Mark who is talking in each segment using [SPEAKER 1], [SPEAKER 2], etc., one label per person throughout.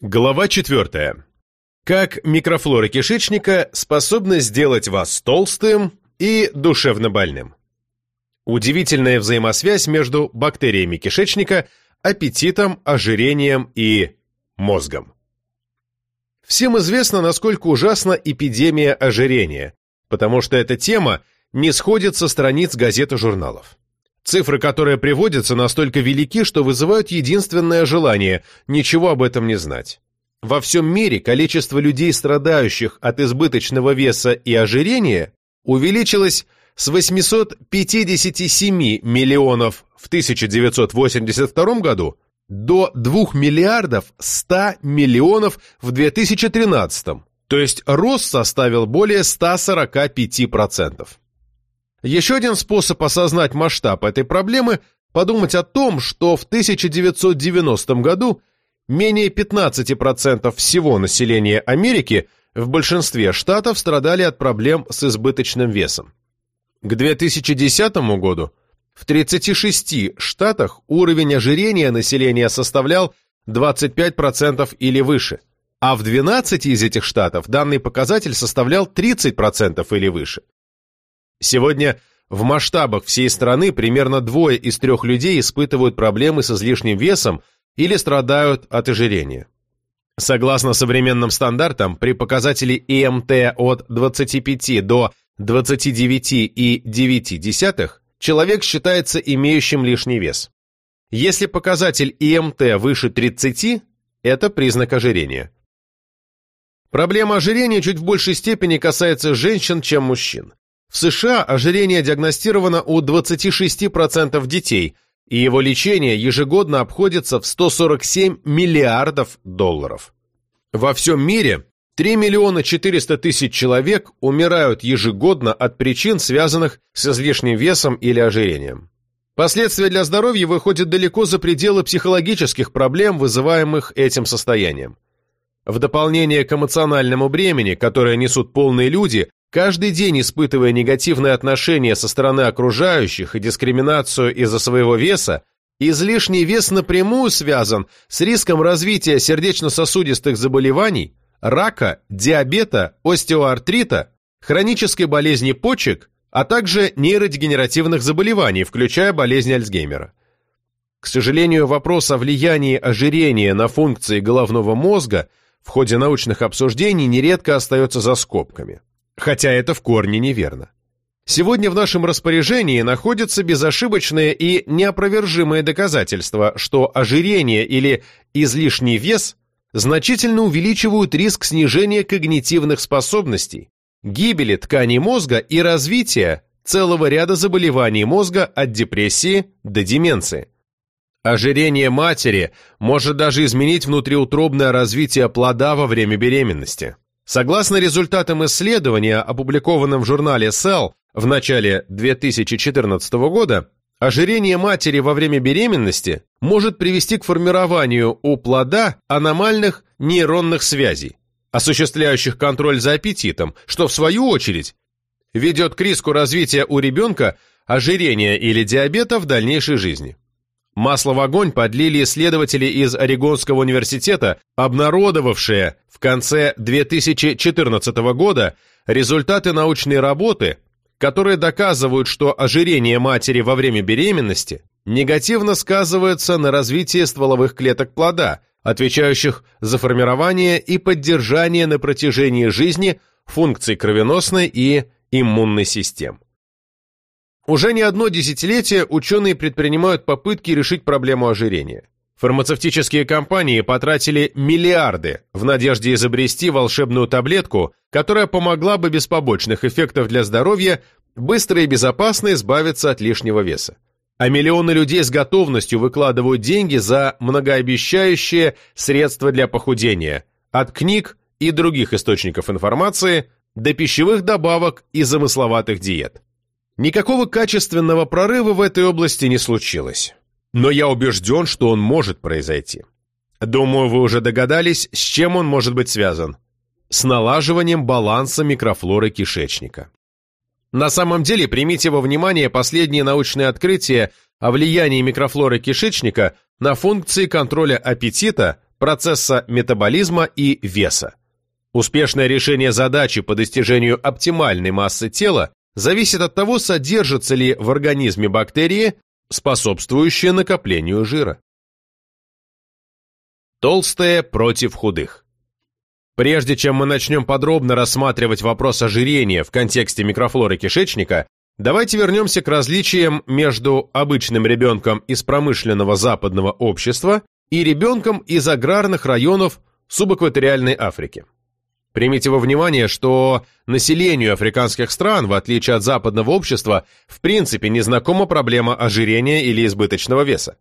[SPEAKER 1] Глава 4. Как микрофлора кишечника способна сделать вас толстым и душевно больным. Удивительная взаимосвязь между бактериями кишечника, аппетитом, ожирением и мозгом. Всем известно, насколько ужасна эпидемия ожирения, потому что эта тема не сходит со страниц газет и журналов. Цифры, которые приводятся, настолько велики, что вызывают единственное желание – ничего об этом не знать. Во всем мире количество людей, страдающих от избыточного веса и ожирения, увеличилось с 857 миллионов в 1982 году до 2 миллиардов 100 миллионов в 2013, то есть рост составил более 145%. Еще один способ осознать масштаб этой проблемы – подумать о том, что в 1990 году менее 15% всего населения Америки в большинстве штатов страдали от проблем с избыточным весом. К 2010 году в 36 штатах уровень ожирения населения составлял 25% или выше, а в 12 из этих штатов данный показатель составлял 30% или выше. Сегодня в масштабах всей страны примерно двое из трех людей испытывают проблемы с излишним весом или страдают от ожирения. Согласно современным стандартам, при показателе ИМТ от 25 до 29,9 человек считается имеющим лишний вес. Если показатель ИМТ выше 30, это признак ожирения. Проблема ожирения чуть в большей степени касается женщин, чем мужчин. В США ожирение диагностировано у 26% детей, и его лечение ежегодно обходится в 147 миллиардов долларов. Во всем мире 3 миллиона 400 тысяч человек умирают ежегодно от причин, связанных с излишним весом или ожирением. Последствия для здоровья выходят далеко за пределы психологических проблем, вызываемых этим состоянием. В дополнение к эмоциональному бремени, которое несут полные люди, Каждый день испытывая негативное отношение со стороны окружающих и дискриминацию из-за своего веса, излишний вес напрямую связан с риском развития сердечно-сосудистых заболеваний, рака, диабета, остеоартрита, хронической болезни почек, а также нейродегенеративных заболеваний, включая болезнь Альцгеймера. К сожалению, вопрос о влиянии ожирения на функции головного мозга в ходе научных обсуждений нередко остается за скобками хотя это в корне неверно. Сегодня в нашем распоряжении находятся безошибочные и неопровержимые доказательства, что ожирение или излишний вес значительно увеличивают риск снижения когнитивных способностей, гибели тканей мозга и развития целого ряда заболеваний мозга от депрессии до деменции. Ожирение матери может даже изменить внутриутробное развитие плода во время беременности. Согласно результатам исследования, опубликованным в журнале Cell в начале 2014 года, ожирение матери во время беременности может привести к формированию у плода аномальных нейронных связей, осуществляющих контроль за аппетитом, что в свою очередь ведет к риску развития у ребенка ожирения или диабета в дальнейшей жизни. Масло в огонь подлили исследователи из Орегонского университета, обнародовавшие в конце 2014 года результаты научной работы, которые доказывают, что ожирение матери во время беременности негативно сказывается на развитии стволовых клеток плода, отвечающих за формирование и поддержание на протяжении жизни функций кровеносной и иммунной систем. Уже не одно десятилетие ученые предпринимают попытки решить проблему ожирения. Фармацевтические компании потратили миллиарды в надежде изобрести волшебную таблетку, которая помогла бы без побочных эффектов для здоровья быстро и безопасно избавиться от лишнего веса. А миллионы людей с готовностью выкладывают деньги за многообещающие средства для похудения, от книг и других источников информации до пищевых добавок и замысловатых диет. Никакого качественного прорыва в этой области не случилось. Но я убежден, что он может произойти. Думаю, вы уже догадались, с чем он может быть связан. С налаживанием баланса микрофлоры кишечника. На самом деле, примите во внимание последние научные открытия о влиянии микрофлоры кишечника на функции контроля аппетита, процесса метаболизма и веса. Успешное решение задачи по достижению оптимальной массы тела зависит от того, содержатся ли в организме бактерии, способствующие накоплению жира. Толстые против худых. Прежде чем мы начнем подробно рассматривать вопрос ожирения в контексте микрофлоры кишечника, давайте вернемся к различиям между обычным ребенком из промышленного западного общества и ребенком из аграрных районов субэкваториальной Африки. Примите во внимание, что населению африканских стран, в отличие от западного общества, в принципе не знакома проблема ожирения или избыточного веса.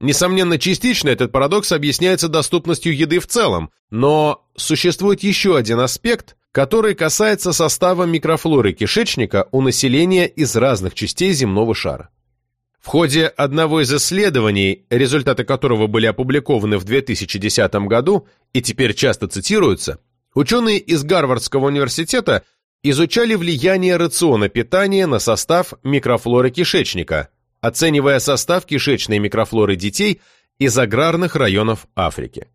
[SPEAKER 1] Несомненно, частично этот парадокс объясняется доступностью еды в целом, но существует еще один аспект, который касается состава микрофлоры кишечника у населения из разных частей земного шара. В ходе одного из исследований, результаты которого были опубликованы в 2010 году и теперь часто цитируются, ученые из Гарвардского университета изучали влияние рациона питания на состав микрофлоры кишечника, оценивая состав кишечной микрофлоры детей из аграрных районов Африки.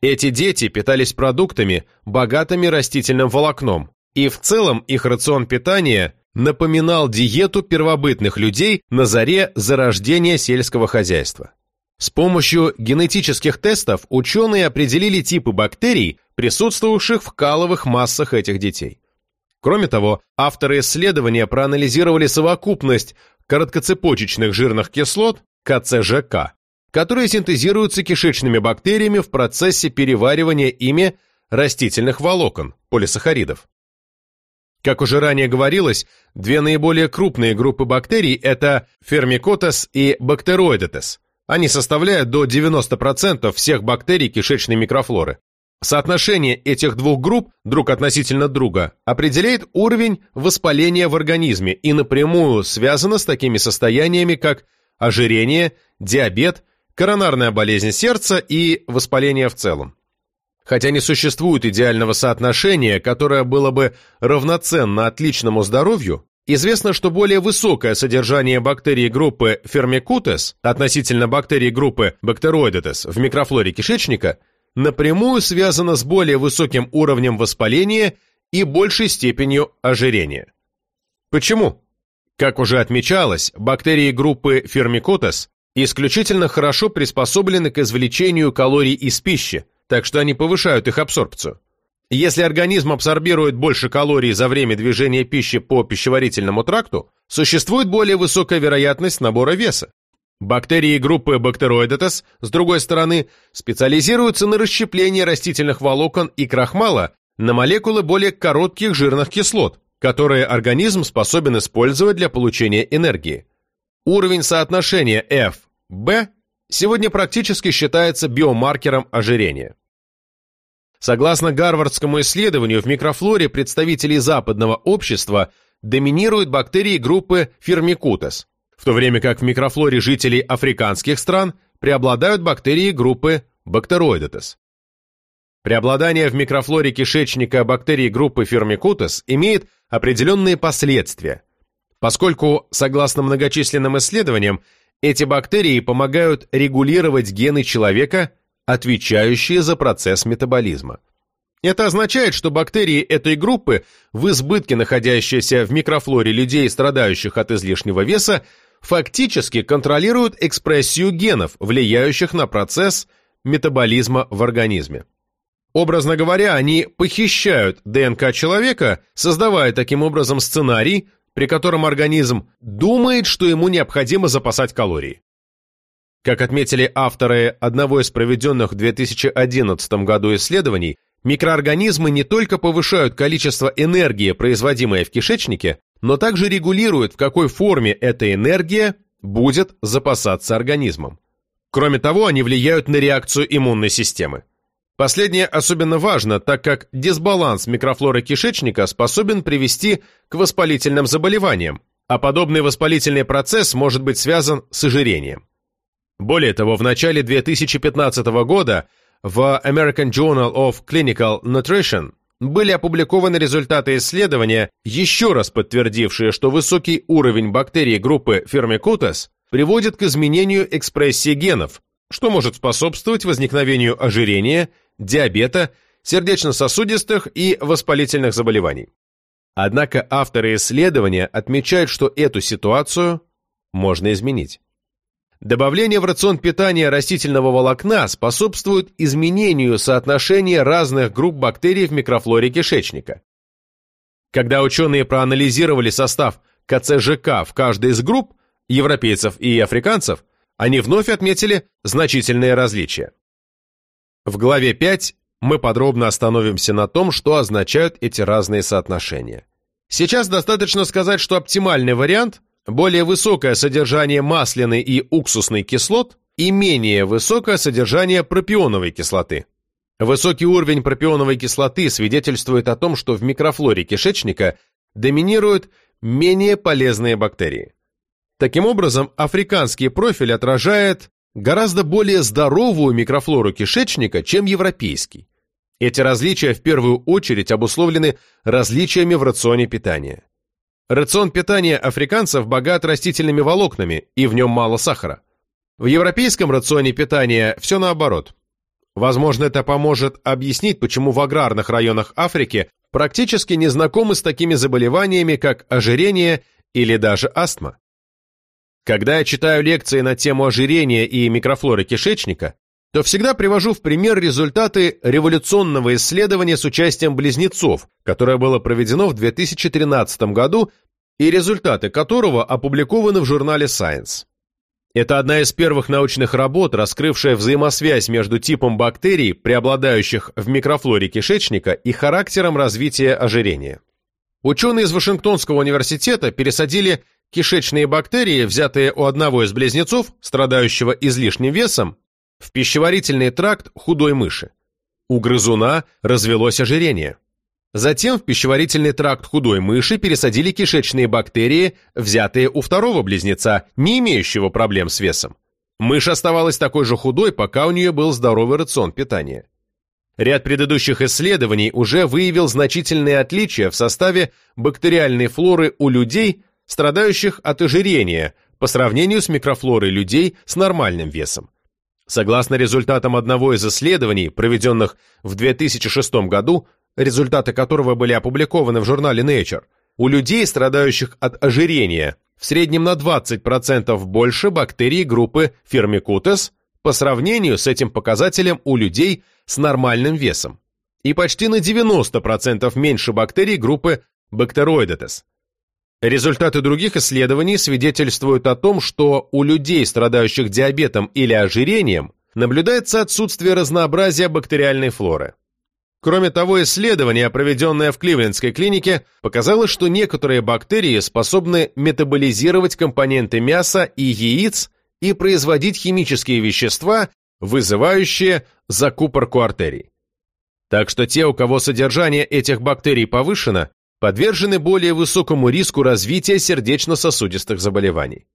[SPEAKER 1] Эти дети питались продуктами, богатыми растительным волокном, и в целом их рацион питания напоминал диету первобытных людей на заре зарождения сельского хозяйства. С помощью генетических тестов ученые определили типы бактерий, присутствовавших в каловых массах этих детей. Кроме того, авторы исследования проанализировали совокупность короткоцепочечных жирных кислот, КЦЖК, которые синтезируются кишечными бактериями в процессе переваривания ими растительных волокон, полисахаридов. Как уже ранее говорилось, две наиболее крупные группы бактерий – это фермикотес и бактероидетес. Они составляют до 90% всех бактерий кишечной микрофлоры. Соотношение этих двух групп друг относительно друга определяет уровень воспаления в организме и напрямую связано с такими состояниями, как ожирение, диабет, коронарная болезнь сердца и воспаление в целом. Хотя не существует идеального соотношения, которое было бы равноценно отличному здоровью, известно, что более высокое содержание бактерий группы Firmicutes относительно бактерий группы Bacteroidetes в микрофлоре кишечника напрямую связано с более высоким уровнем воспаления и большей степенью ожирения. Почему? Как уже отмечалось, бактерии группы Firmicutes исключительно хорошо приспособлены к извлечению калорий из пищи, так что они повышают их абсорбцию. Если организм абсорбирует больше калорий за время движения пищи по пищеварительному тракту, существует более высокая вероятность набора веса. Бактерии группы Bacteroidetes, с другой стороны, специализируются на расщеплении растительных волокон и крахмала на молекулы более коротких жирных кислот, которые организм способен использовать для получения энергии. Уровень соотношения F-B сегодня практически считается биомаркером ожирения. Согласно гарвардскому исследованию, в микрофлоре представителей западного общества доминируют бактерии группы Firmicutes, в то время как в микрофлоре жителей африканских стран преобладают бактерии группы Bacteroidetes. Преобладание в микрофлоре кишечника бактерий группы Firmicutes имеет определенные последствия, поскольку, согласно многочисленным исследованиям, эти бактерии помогают регулировать гены человека, отвечающие за процесс метаболизма. Это означает, что бактерии этой группы, в избытке находящиеся в микрофлоре людей, страдающих от излишнего веса, фактически контролируют экспрессию генов, влияющих на процесс метаболизма в организме. Образно говоря, они похищают ДНК человека, создавая таким образом сценарий, при котором организм думает, что ему необходимо запасать калории. Как отметили авторы одного из проведенных в 2011 году исследований, микроорганизмы не только повышают количество энергии, производимой в кишечнике, но также регулируют, в какой форме эта энергия будет запасаться организмом. Кроме того, они влияют на реакцию иммунной системы. Последнее особенно важно, так как дисбаланс микрофлоры кишечника способен привести к воспалительным заболеваниям, а подобный воспалительный процесс может быть связан с ожирением. Более того, в начале 2015 года в American Journal of Clinical Nutrition были опубликованы результаты исследования, еще раз подтвердившие, что высокий уровень бактерий группы Firmicutes приводит к изменению экспрессии генов, что может способствовать возникновению ожирения, диабета, сердечно-сосудистых и воспалительных заболеваний. Однако авторы исследования отмечают, что эту ситуацию можно изменить. Добавление в рацион питания растительного волокна способствует изменению соотношения разных групп бактерий в микрофлоре кишечника. Когда ученые проанализировали состав КЦЖК в каждой из групп, европейцев и африканцев, они вновь отметили значительные различия. В главе 5 мы подробно остановимся на том, что означают эти разные соотношения. Сейчас достаточно сказать, что оптимальный вариант – более высокое содержание масляной и уксусной кислот и менее высокое содержание пропионовой кислоты. Высокий уровень пропионовой кислоты свидетельствует о том, что в микрофлоре кишечника доминируют менее полезные бактерии. Таким образом, африканский профиль отражает гораздо более здоровую микрофлору кишечника, чем европейский. Эти различия в первую очередь обусловлены различиями в рационе питания. Рацион питания африканцев богат растительными волокнами, и в нем мало сахара. В европейском рационе питания все наоборот. Возможно, это поможет объяснить, почему в аграрных районах Африки практически не знакомы с такими заболеваниями, как ожирение или даже астма. Когда я читаю лекции на тему ожирения и микрофлоры кишечника, то всегда привожу в пример результаты революционного исследования с участием близнецов, которое было проведено в 2013 году и результаты которого опубликованы в журнале Science. Это одна из первых научных работ, раскрывшая взаимосвязь между типом бактерий, преобладающих в микрофлоре кишечника, и характером развития ожирения. Ученые из Вашингтонского университета пересадили кишечные бактерии, взятые у одного из близнецов, страдающего излишним весом, в пищеварительный тракт худой мыши. У грызуна развелось ожирение. Затем в пищеварительный тракт худой мыши пересадили кишечные бактерии, взятые у второго близнеца, не имеющего проблем с весом. Мышь оставалась такой же худой, пока у нее был здоровый рацион питания. Ряд предыдущих исследований уже выявил значительные отличия в составе бактериальной флоры у людей, страдающих от ожирения, по сравнению с микрофлорой людей с нормальным весом. Согласно результатам одного из исследований, проведенных в 2006 году, результаты которого были опубликованы в журнале Nature, у людей, страдающих от ожирения, в среднем на 20% больше бактерий группы Firmicutes по сравнению с этим показателем у людей с нормальным весом и почти на 90% меньше бактерий группы Bacteroidetes. Результаты других исследований свидетельствуют о том, что у людей, страдающих диабетом или ожирением, наблюдается отсутствие разнообразия бактериальной флоры. Кроме того, исследование, проведенное в Кливлендской клинике, показало, что некоторые бактерии способны метаболизировать компоненты мяса и яиц и производить химические вещества, вызывающие закупорку артерий. Так что те, у кого содержание этих бактерий повышено, подвержены более высокому риску развития сердечно-сосудистых заболеваний.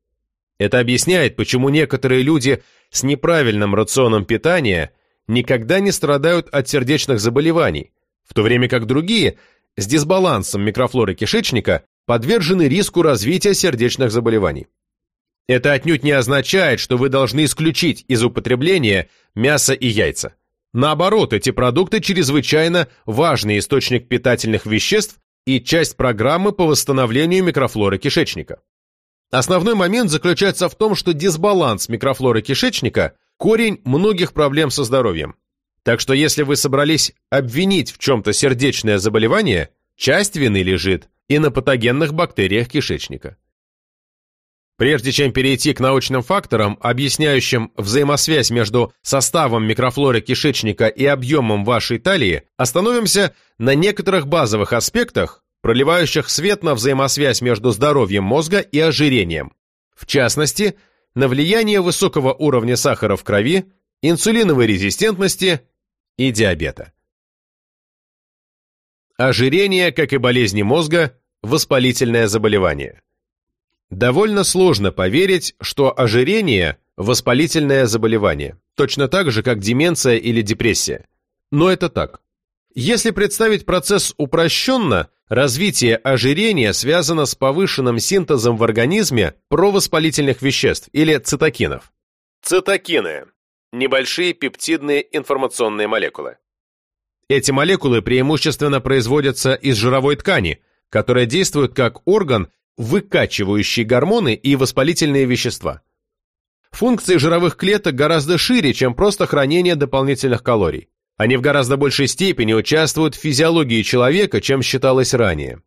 [SPEAKER 1] Это объясняет, почему некоторые люди с неправильным рационом питания никогда не страдают от сердечных заболеваний, в то время как другие с дисбалансом микрофлоры кишечника подвержены риску развития сердечных заболеваний. Это отнюдь не означает, что вы должны исключить из употребления мясо и яйца. Наоборот, эти продукты чрезвычайно важный источник питательных веществ и часть программы по восстановлению микрофлоры кишечника. Основной момент заключается в том, что дисбаланс микрофлоры кишечника – корень многих проблем со здоровьем. Так что если вы собрались обвинить в чем-то сердечное заболевание, часть вины лежит и на патогенных бактериях кишечника. Прежде чем перейти к научным факторам, объясняющим взаимосвязь между составом микрофлоры кишечника и объемом вашей талии, остановимся на некоторых базовых аспектах, проливающих свет на взаимосвязь между здоровьем мозга и ожирением. В частности, на влияние высокого уровня сахара в крови, инсулиновой резистентности и диабета. Ожирение, как и болезни мозга, воспалительное заболевание. Довольно сложно поверить, что ожирение – воспалительное заболевание, точно так же, как деменция или депрессия. Но это так. Если представить процесс упрощенно, развитие ожирения связано с повышенным синтезом в организме провоспалительных веществ или цитокинов. Цитокины небольшие пептидные информационные молекулы. Эти молекулы преимущественно производятся из жировой ткани, которая действует как орган, выкачивающий гормоны и воспалительные вещества. Функции жировых клеток гораздо шире, чем просто хранение дополнительных калорий. Они в гораздо большей степени участвуют в физиологии человека, чем считалось ранее.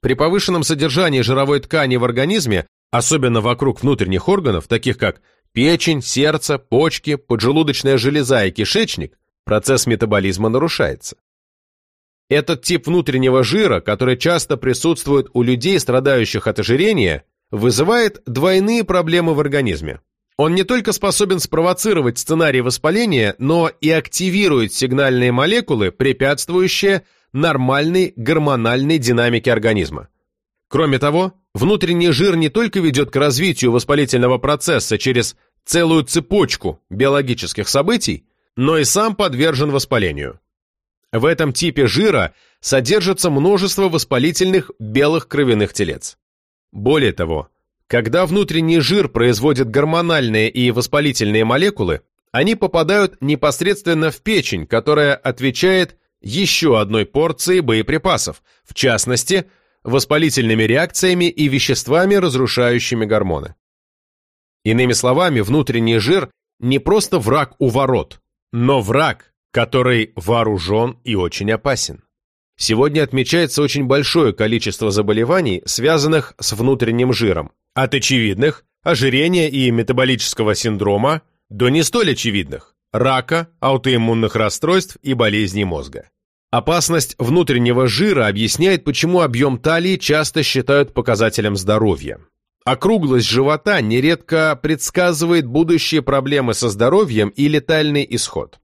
[SPEAKER 1] При повышенном содержании жировой ткани в организме, особенно вокруг внутренних органов, таких как печень, сердце, почки, поджелудочная железа и кишечник, процесс метаболизма нарушается. Этот тип внутреннего жира, который часто присутствует у людей, страдающих от ожирения, вызывает двойные проблемы в организме. Он не только способен спровоцировать сценарий воспаления, но и активирует сигнальные молекулы, препятствующие нормальной гормональной динамике организма. Кроме того, внутренний жир не только ведет к развитию воспалительного процесса через целую цепочку биологических событий, но и сам подвержен воспалению. В этом типе жира содержится множество воспалительных белых кровяных телец. Более того, когда внутренний жир производит гормональные и воспалительные молекулы, они попадают непосредственно в печень, которая отвечает еще одной порцией боеприпасов, в частности, воспалительными реакциями и веществами, разрушающими гормоны. Иными словами, внутренний жир не просто враг у ворот, но враг, который вооружен и очень опасен. Сегодня отмечается очень большое количество заболеваний, связанных с внутренним жиром, от очевидных – ожирения и метаболического синдрома до не столь очевидных – рака, аутоиммунных расстройств и болезней мозга. Опасность внутреннего жира объясняет, почему объем талии часто считают показателем здоровья. Округлость живота нередко предсказывает будущие проблемы со здоровьем и летальный исход.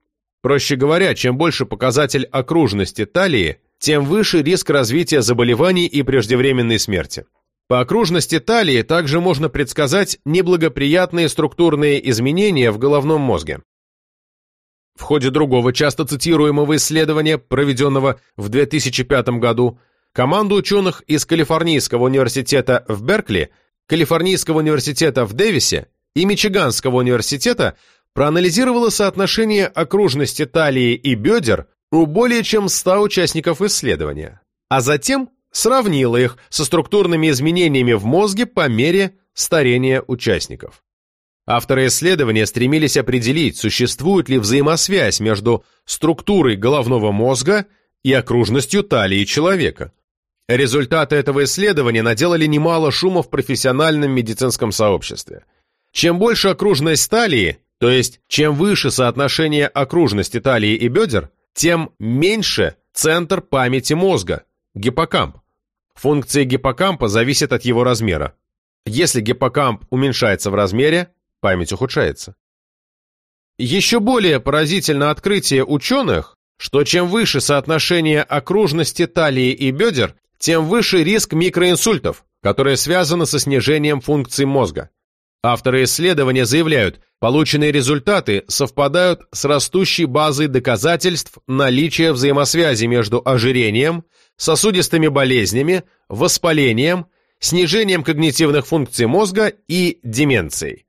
[SPEAKER 1] Проще говоря, чем больше показатель окружности талии, тем выше риск развития заболеваний и преждевременной смерти. По окружности талии также можно предсказать неблагоприятные структурные изменения в головном мозге. В ходе другого часто цитируемого исследования, проведенного в 2005 году, команда ученых из Калифорнийского университета в Беркли, Калифорнийского университета в Дэвисе и Мичиганского университета проанализировала соотношение окружности талии и бедер у более чем 100 участников исследования, а затем сравнила их со структурными изменениями в мозге по мере старения участников. Авторы исследования стремились определить, существует ли взаимосвязь между структурой головного мозга и окружностью талии человека. Результаты этого исследования наделали немало шума в профессиональном медицинском сообществе. Чем больше окружность талии, то есть чем выше соотношение окружности талии и бедер, тем меньше центр памяти мозга, гиппокамп. Функция гиппокампа зависит от его размера. Если гиппокамп уменьшается в размере, память ухудшается. Еще более поразительно открытие ученых, что чем выше соотношение окружности талии и бедер, тем выше риск микроинсультов, которые связаны со снижением функций мозга. Авторы исследования заявляют, полученные результаты совпадают с растущей базой доказательств наличия взаимосвязи между ожирением, сосудистыми болезнями, воспалением, снижением когнитивных функций мозга и деменцией.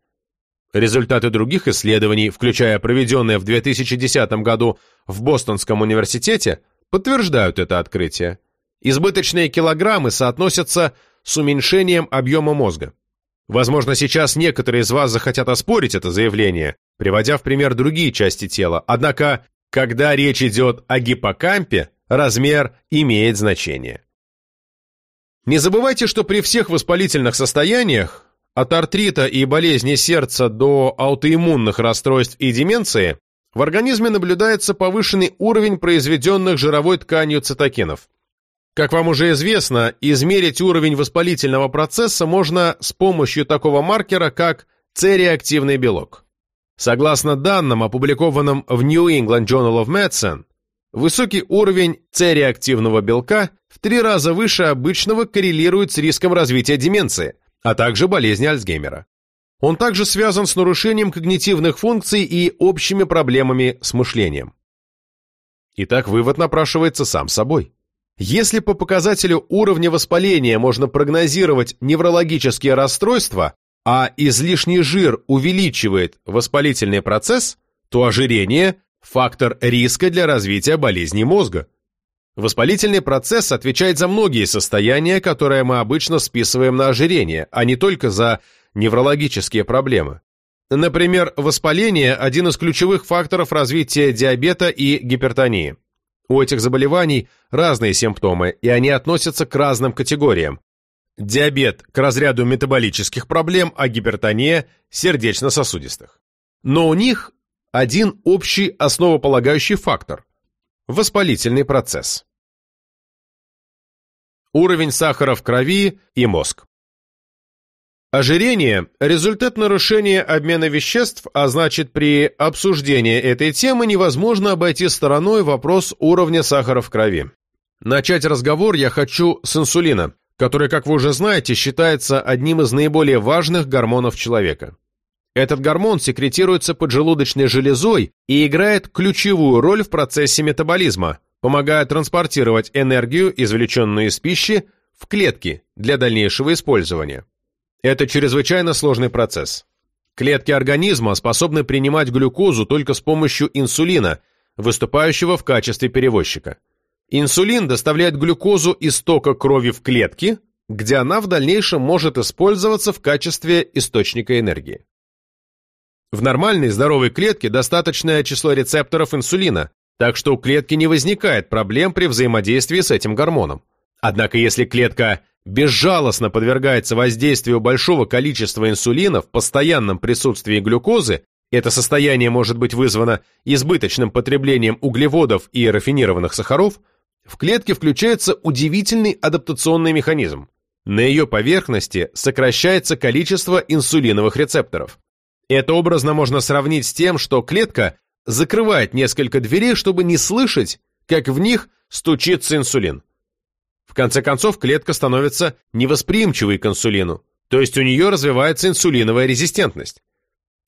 [SPEAKER 1] Результаты других исследований, включая проведенные в 2010 году в Бостонском университете, подтверждают это открытие. Избыточные килограммы соотносятся с уменьшением объема мозга. Возможно, сейчас некоторые из вас захотят оспорить это заявление, приводя в пример другие части тела, однако, когда речь идет о гиппокампе, размер имеет значение. Не забывайте, что при всех воспалительных состояниях, от артрита и болезни сердца до аутоиммунных расстройств и деменции, в организме наблюдается повышенный уровень произведенных жировой тканью цитокинов. Как вам уже известно, измерить уровень воспалительного процесса можно с помощью такого маркера, как С-реактивный белок. Согласно данным, опубликованным в New England Journal of Medicine, Высокий уровень С-реактивного белка в три раза выше обычного коррелирует с риском развития деменции, а также болезни Альцгеймера. Он также связан с нарушением когнитивных функций и общими проблемами с мышлением. Итак, вывод напрашивается сам собой. Если по показателю уровня воспаления можно прогнозировать неврологические расстройства, а излишний жир увеличивает воспалительный процесс, то ожирение – фактор риска для развития болезней мозга. Воспалительный процесс отвечает за многие состояния, которые мы обычно списываем на ожирение, а не только за неврологические проблемы. Например, воспаление – один из ключевых факторов развития диабета и гипертонии. У этих заболеваний разные симптомы, и они относятся к разным категориям. Диабет – к разряду метаболических проблем, а гипертония – сердечно-сосудистых. Но у них один общий основополагающий фактор – воспалительный процесс. Уровень сахара в крови и мозг. Ожирение – результат нарушения обмена веществ, а значит при обсуждении этой темы невозможно обойти стороной вопрос уровня сахара в крови. Начать разговор я хочу с инсулина, который, как вы уже знаете, считается одним из наиболее важных гормонов человека. Этот гормон секретируется поджелудочной железой и играет ключевую роль в процессе метаболизма, помогая транспортировать энергию, извлеченную из пищи, в клетки для дальнейшего использования. Это чрезвычайно сложный процесс. Клетки организма способны принимать глюкозу только с помощью инсулина, выступающего в качестве перевозчика. Инсулин доставляет глюкозу из тока крови в клетки, где она в дальнейшем может использоваться в качестве источника энергии. В нормальной здоровой клетке достаточное число рецепторов инсулина, так что у клетки не возникает проблем при взаимодействии с этим гормоном. Однако если клетка безжалостно подвергается воздействию большого количества инсулина в постоянном присутствии глюкозы, это состояние может быть вызвано избыточным потреблением углеводов и рафинированных сахаров, в клетке включается удивительный адаптационный механизм. На ее поверхности сокращается количество инсулиновых рецепторов. Это образно можно сравнить с тем, что клетка закрывает несколько дверей, чтобы не слышать, как в них стучится инсулин. Конце концов, клетка становится невосприимчивой к инсулину, то есть у нее развивается инсулиновая резистентность.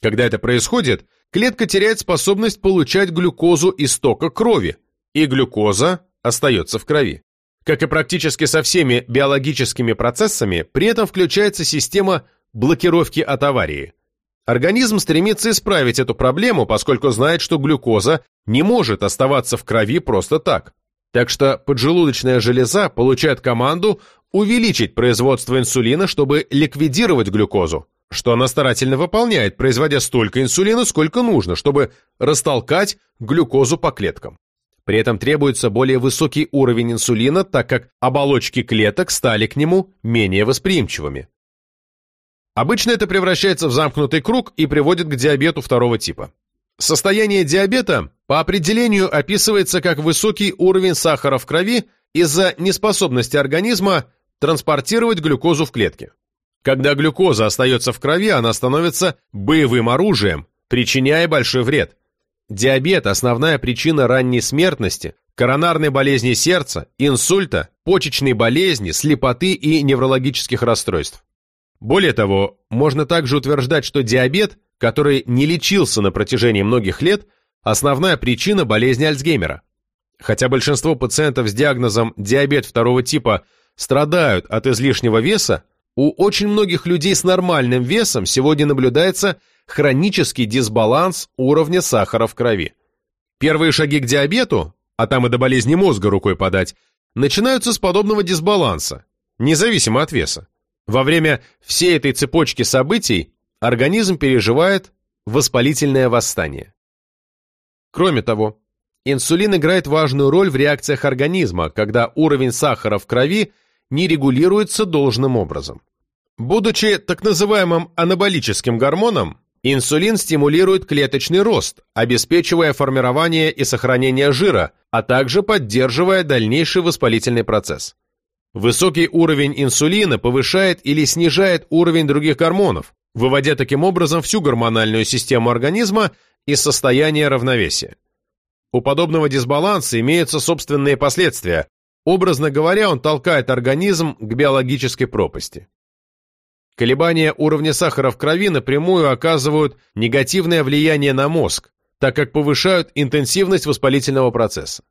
[SPEAKER 1] Когда это происходит, клетка теряет способность получать глюкозу из тока крови, и глюкоза остается в крови. Как и практически со всеми биологическими процессами, при этом включается система блокировки от аварии. Организм стремится исправить эту проблему, поскольку знает, что глюкоза не может оставаться в крови просто так. Так что поджелудочная железа получает команду увеличить производство инсулина, чтобы ликвидировать глюкозу, что она старательно выполняет, производя столько инсулина, сколько нужно, чтобы растолкать глюкозу по клеткам. При этом требуется более высокий уровень инсулина, так как оболочки клеток стали к нему менее восприимчивыми. Обычно это превращается в замкнутый круг и приводит к диабету второго типа. Состояние диабета по определению описывается как высокий уровень сахара в крови из-за неспособности организма транспортировать глюкозу в клетке. Когда глюкоза остается в крови, она становится боевым оружием, причиняя большой вред. Диабет – основная причина ранней смертности, коронарной болезни сердца, инсульта, почечной болезни, слепоты и неврологических расстройств. Более того, можно также утверждать, что диабет который не лечился на протяжении многих лет, основная причина болезни Альцгеймера. Хотя большинство пациентов с диагнозом диабет второго типа страдают от излишнего веса, у очень многих людей с нормальным весом сегодня наблюдается хронический дисбаланс уровня сахара в крови. Первые шаги к диабету, а там и до болезни мозга рукой подать, начинаются с подобного дисбаланса, независимо от веса. Во время всей этой цепочки событий организм переживает воспалительное восстание. Кроме того, инсулин играет важную роль в реакциях организма, когда уровень сахара в крови не регулируется должным образом. Будучи так называемым анаболическим гормоном, инсулин стимулирует клеточный рост, обеспечивая формирование и сохранение жира, а также поддерживая дальнейший воспалительный процесс. Высокий уровень инсулина повышает или снижает уровень других гормонов, выводя таким образом всю гормональную систему организма из состояния равновесия. У подобного дисбаланса имеются собственные последствия. Образно говоря, он толкает организм к биологической пропасти. Колебания уровня сахара в крови напрямую оказывают негативное влияние на мозг, так как повышают интенсивность воспалительного процесса.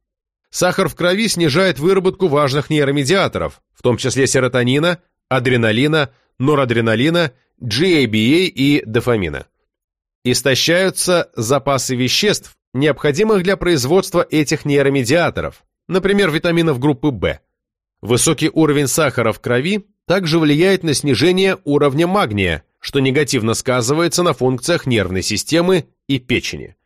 [SPEAKER 1] Сахар в крови снижает выработку важных нейромедиаторов, в том числе серотонина, адреналина, норадреналина GABA и дофамина. истощаются запасы веществ, необходимых для производства этих нейромедиаторов, например, витаминов группы В. Высокий уровень сахара в крови также влияет на снижение уровня магния, что негативно сказывается на функциях нервной системы и печени.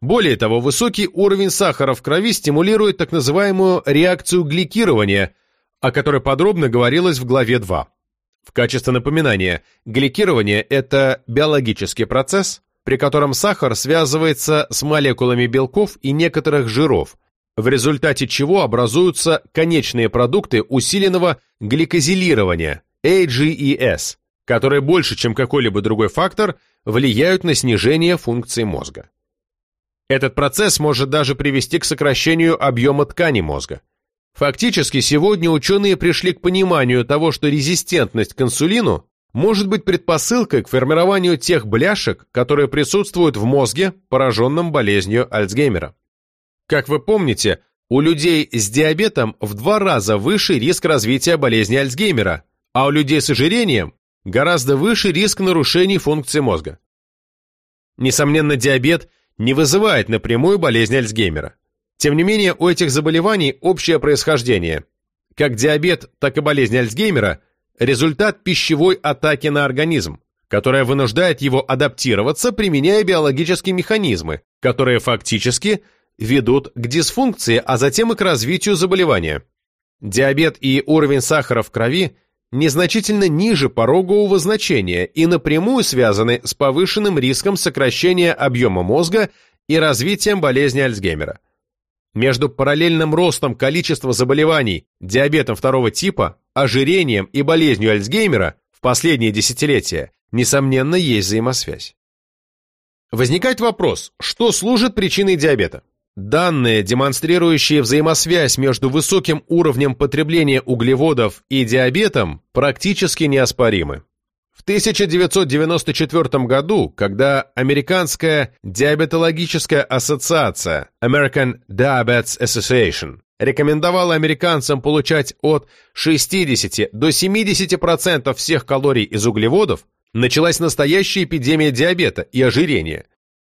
[SPEAKER 1] Более того, высокий уровень сахара в крови стимулирует так называемую реакцию гликирования, о которой подробно говорилось в главе 2. В качестве напоминания, гликирование – это биологический процесс, при котором сахар связывается с молекулами белков и некоторых жиров, в результате чего образуются конечные продукты усиленного гликозилирования, AGES, которые больше, чем какой-либо другой фактор, влияют на снижение функции мозга. Этот процесс может даже привести к сокращению объема ткани мозга. Фактически, сегодня ученые пришли к пониманию того, что резистентность к инсулину может быть предпосылкой к формированию тех бляшек, которые присутствуют в мозге, пораженном болезнью Альцгеймера. Как вы помните, у людей с диабетом в два раза выше риск развития болезни Альцгеймера, а у людей с ожирением гораздо выше риск нарушений функции мозга. Несомненно, диабет не вызывает напрямую болезнь Альцгеймера. Тем не менее, у этих заболеваний общее происхождение. Как диабет, так и болезнь Альцгеймера – результат пищевой атаки на организм, которая вынуждает его адаптироваться, применяя биологические механизмы, которые фактически ведут к дисфункции, а затем и к развитию заболевания. Диабет и уровень сахара в крови незначительно ниже порогового значения и напрямую связаны с повышенным риском сокращения объема мозга и развитием болезни Альцгеймера. Между параллельным ростом количества заболеваний диабетом второго типа, ожирением и болезнью Альцгеймера в последние десятилетия, несомненно, есть взаимосвязь. Возникает вопрос, что служит причиной диабета? Данные, демонстрирующие взаимосвязь между высоким уровнем потребления углеводов и диабетом, практически неоспоримы. В 1994 году, когда Американская диабетологическая ассоциация American Diabetes Association рекомендовала американцам получать от 60 до 70% всех калорий из углеводов, началась настоящая эпидемия диабета и ожирения.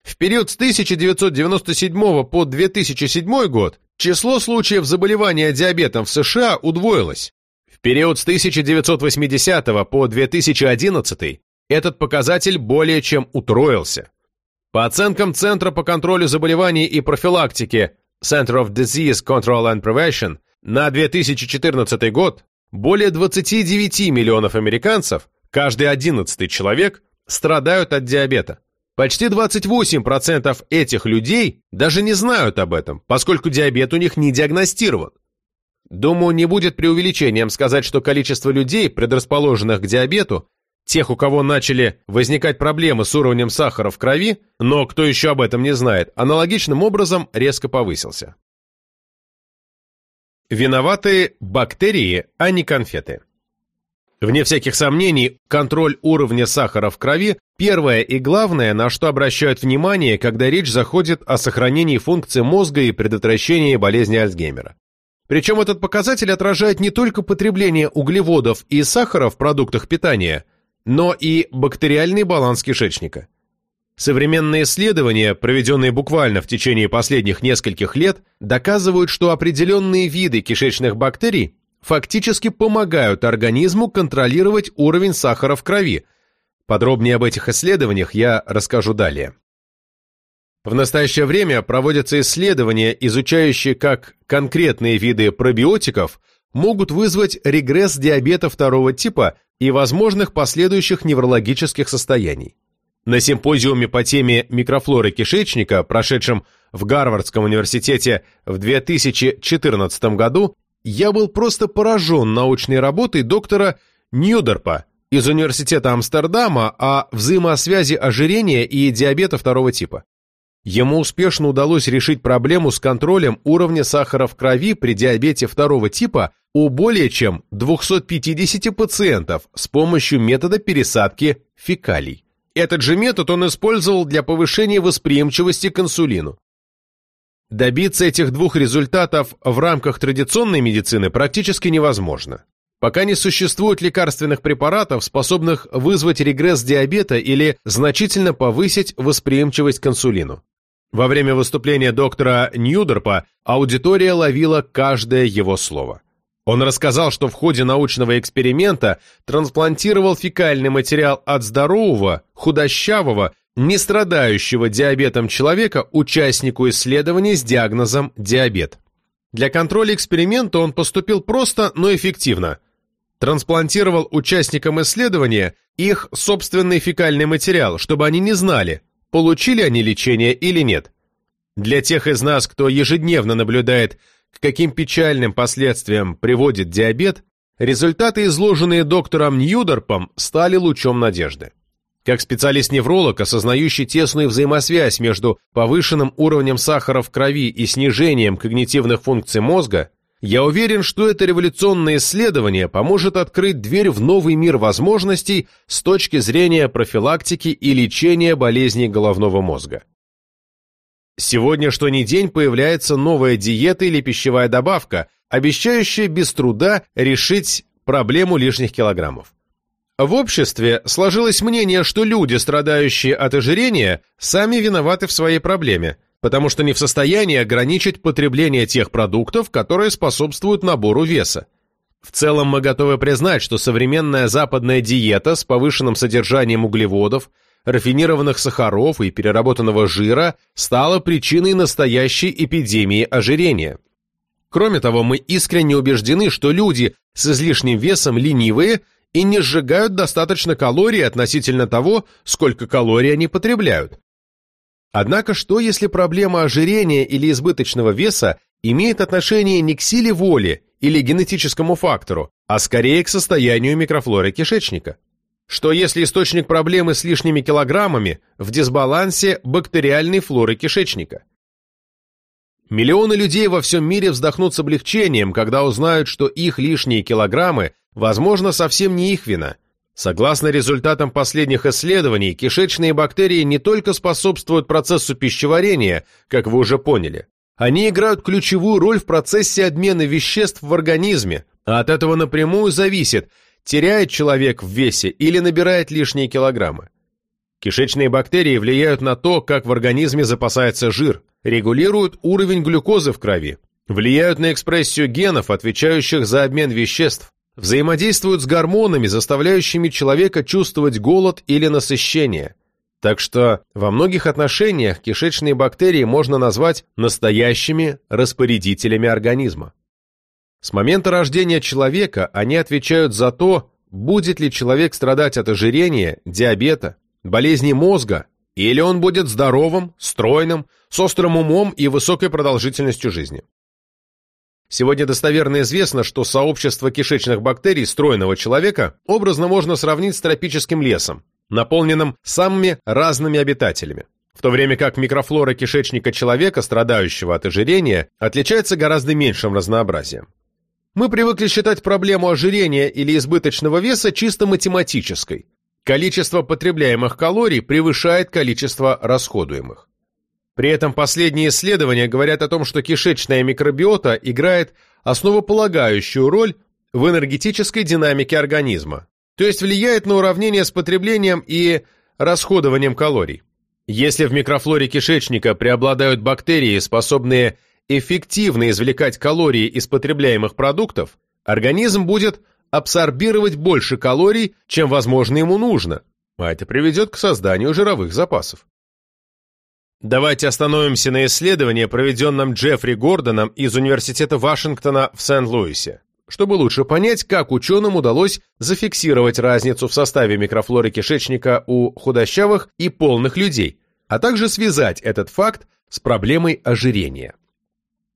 [SPEAKER 1] В период с 1997 по 2007 год число случаев заболевания диабетом в США удвоилось. В период с 1980 по 2011 этот показатель более чем утроился. По оценкам Центра по контролю заболеваний и профилактики Center of Disease Control and Prevention на 2014 год более 29 миллионов американцев, каждый одиннадцатый человек, страдают от диабета. Почти 28% этих людей даже не знают об этом, поскольку диабет у них не диагностирован. Думаю, не будет преувеличением сказать, что количество людей, предрасположенных к диабету, тех, у кого начали возникать проблемы с уровнем сахара в крови, но кто еще об этом не знает, аналогичным образом резко повысился. Виноваты бактерии, а не конфеты. Вне всяких сомнений, контроль уровня сахара в крови – первое и главное, на что обращают внимание, когда речь заходит о сохранении функции мозга и предотвращении болезни Альцгеймера. Причем этот показатель отражает не только потребление углеводов и сахара в продуктах питания, но и бактериальный баланс кишечника. Современные исследования, проведенные буквально в течение последних нескольких лет, доказывают, что определенные виды кишечных бактерий фактически помогают организму контролировать уровень сахара в крови. Подробнее об этих исследованиях я расскажу далее. В настоящее время проводятся исследования, изучающие, как конкретные виды пробиотиков могут вызвать регресс диабета второго типа и возможных последующих неврологических состояний. На симпозиуме по теме микрофлоры кишечника, прошедшем в Гарвардском университете в 2014 году, я был просто поражен научной работой доктора Ньюдерпа из Университета Амстердама о взаимосвязи ожирения и диабета второго типа. Ему успешно удалось решить проблему с контролем уровня сахара в крови при диабете второго типа у более чем 250 пациентов с помощью метода пересадки фекалий. Этот же метод он использовал для повышения восприимчивости к инсулину. Добиться этих двух результатов в рамках традиционной медицины практически невозможно. Пока не существует лекарственных препаратов, способных вызвать регресс диабета или значительно повысить восприимчивость к инсулину. Во время выступления доктора Ньюдерпа аудитория ловила каждое его слово. Он рассказал, что в ходе научного эксперимента трансплантировал фекальный материал от здорового, худощавого, не страдающего диабетом человека участнику исследования с диагнозом диабет. Для контроля эксперимента он поступил просто, но эффективно. Трансплантировал участникам исследования их собственный фекальный материал, чтобы они не знали, получили они лечение или нет. Для тех из нас, кто ежедневно наблюдает, к каким печальным последствиям приводит диабет, результаты, изложенные доктором Ньюдорпом, стали лучом надежды. Как специалист-невролог, осознающий тесную взаимосвязь между повышенным уровнем сахара в крови и снижением когнитивных функций мозга, я уверен, что это революционное исследование поможет открыть дверь в новый мир возможностей с точки зрения профилактики и лечения болезней головного мозга. Сегодня что ни день появляется новая диета или пищевая добавка, обещающая без труда решить проблему лишних килограммов. В обществе сложилось мнение, что люди, страдающие от ожирения, сами виноваты в своей проблеме, потому что не в состоянии ограничить потребление тех продуктов, которые способствуют набору веса. В целом мы готовы признать, что современная западная диета с повышенным содержанием углеводов, рафинированных сахаров и переработанного жира стала причиной настоящей эпидемии ожирения. Кроме того, мы искренне убеждены, что люди с излишним весом ленивые – и не сжигают достаточно калорий относительно того, сколько калорий они потребляют. Однако что, если проблема ожирения или избыточного веса имеет отношение не к силе воли или генетическому фактору, а скорее к состоянию микрофлоры кишечника? Что если источник проблемы с лишними килограммами в дисбалансе бактериальной флоры кишечника? Миллионы людей во всем мире вздохнут с облегчением, когда узнают, что их лишние килограммы Возможно, совсем не их вина. Согласно результатам последних исследований, кишечные бактерии не только способствуют процессу пищеварения, как вы уже поняли, они играют ключевую роль в процессе обмена веществ в организме, а от этого напрямую зависит, теряет человек в весе или набирает лишние килограммы. Кишечные бактерии влияют на то, как в организме запасается жир, регулируют уровень глюкозы в крови, влияют на экспрессию генов, отвечающих за обмен веществ, взаимодействуют с гормонами, заставляющими человека чувствовать голод или насыщение. Так что во многих отношениях кишечные бактерии можно назвать настоящими распорядителями организма. С момента рождения человека они отвечают за то, будет ли человек страдать от ожирения, диабета, болезней мозга, или он будет здоровым, стройным, с острым умом и высокой продолжительностью жизни. Сегодня достоверно известно, что сообщество кишечных бактерий стройного человека образно можно сравнить с тропическим лесом, наполненным самыми разными обитателями, в то время как микрофлора кишечника человека, страдающего от ожирения, отличается гораздо меньшим разнообразием. Мы привыкли считать проблему ожирения или избыточного веса чисто математической. Количество потребляемых калорий превышает количество расходуемых. При этом последние исследования говорят о том, что кишечная микробиота играет основополагающую роль в энергетической динамике организма, то есть влияет на уравнение с потреблением и расходованием калорий. Если в микрофлоре кишечника преобладают бактерии, способные эффективно извлекать калории из потребляемых продуктов, организм будет абсорбировать больше калорий, чем, возможно, ему нужно, а это приведет к созданию жировых запасов. Давайте остановимся на исследовании, проведенном Джеффри Гордоном из Университета Вашингтона в Сент-Луисе, чтобы лучше понять, как ученым удалось зафиксировать разницу в составе микрофлоры кишечника у худощавых и полных людей, а также связать этот факт с проблемой ожирения.